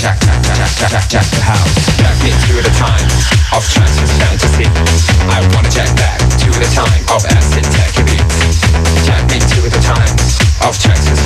jack, jack, jack, jack, jack, jack the house. Jack me to the time of trance and fantasy. I wanna jack back to the time of acid tech beats. Jack me to the time of trance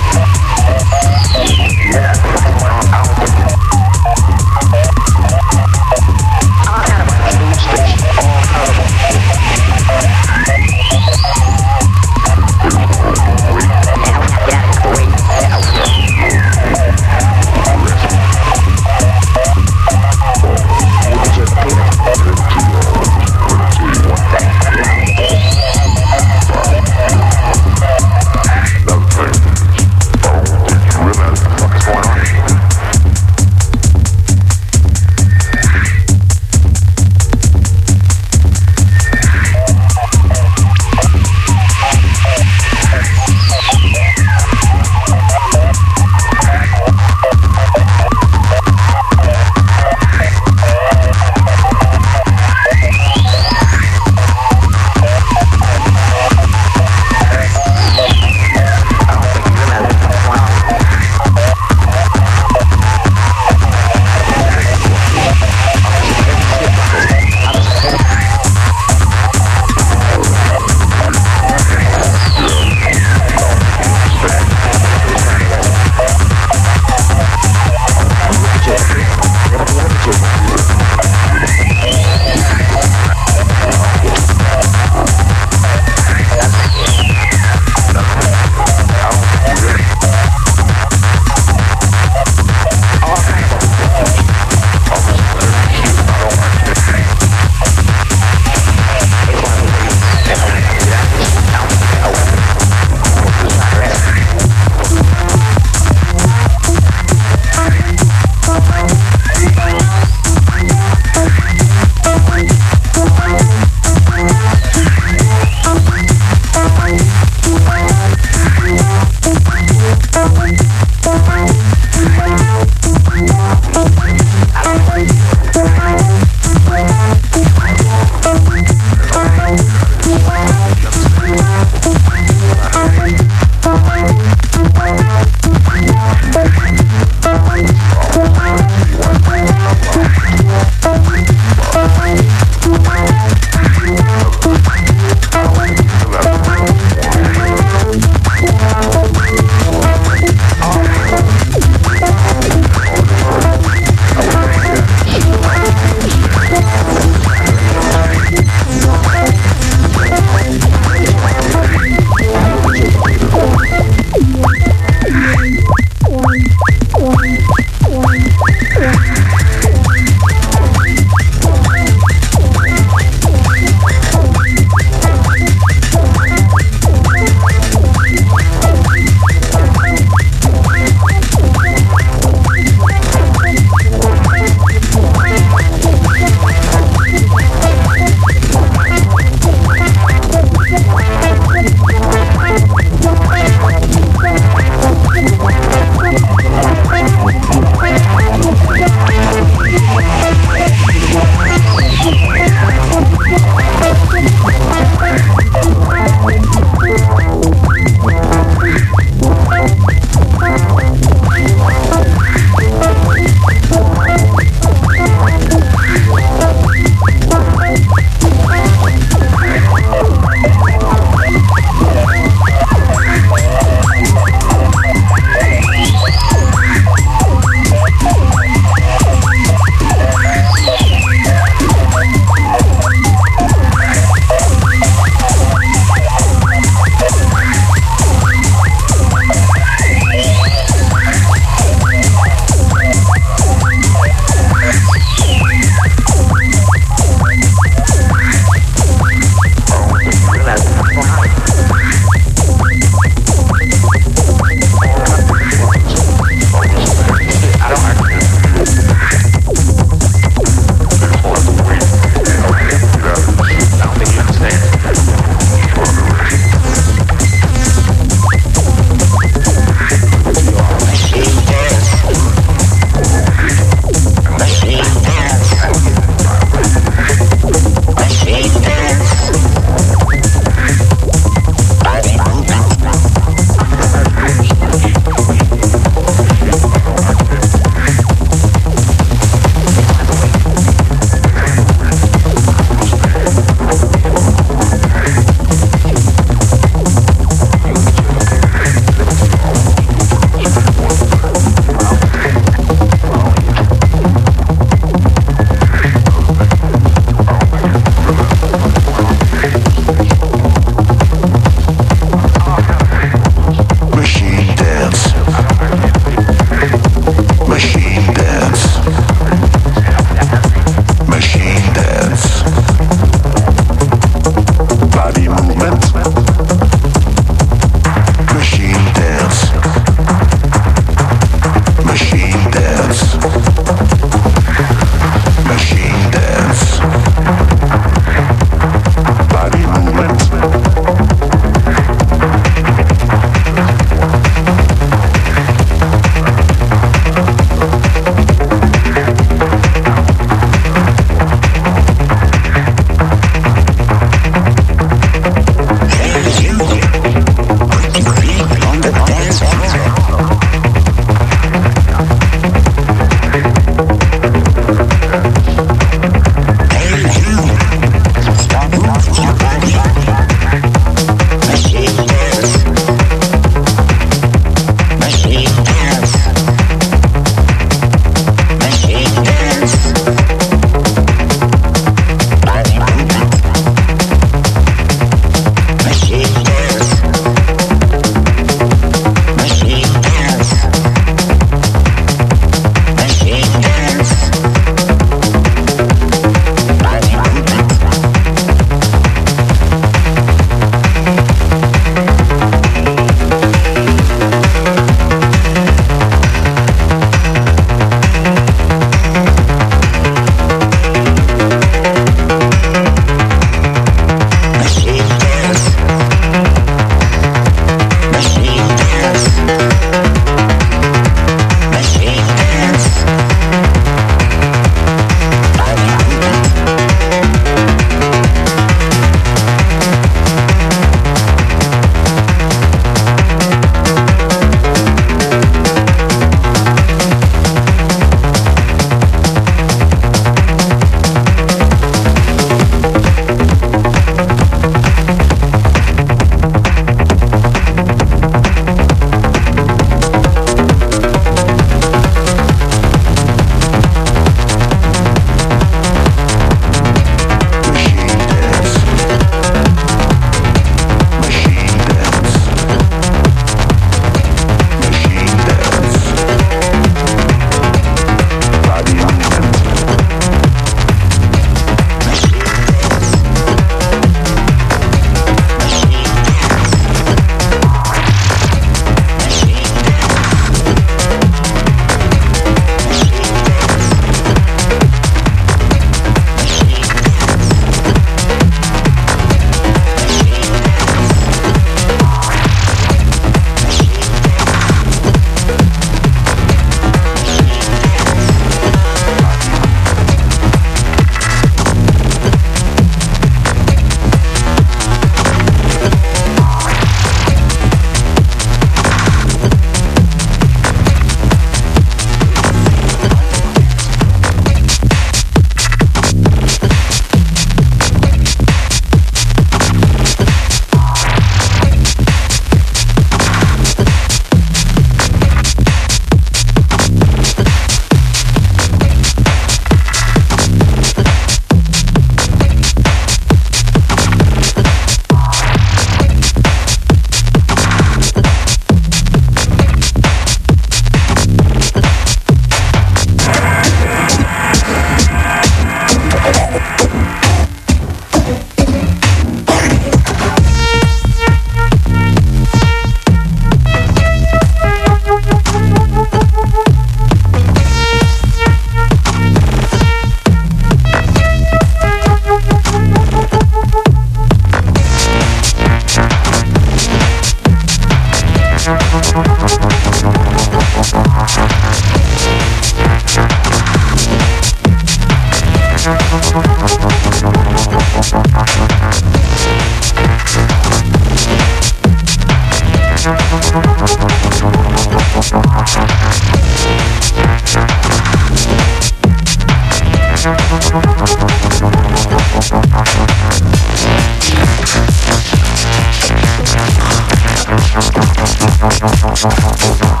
Jean-Jean-Jean-Jean-Jean-Jean.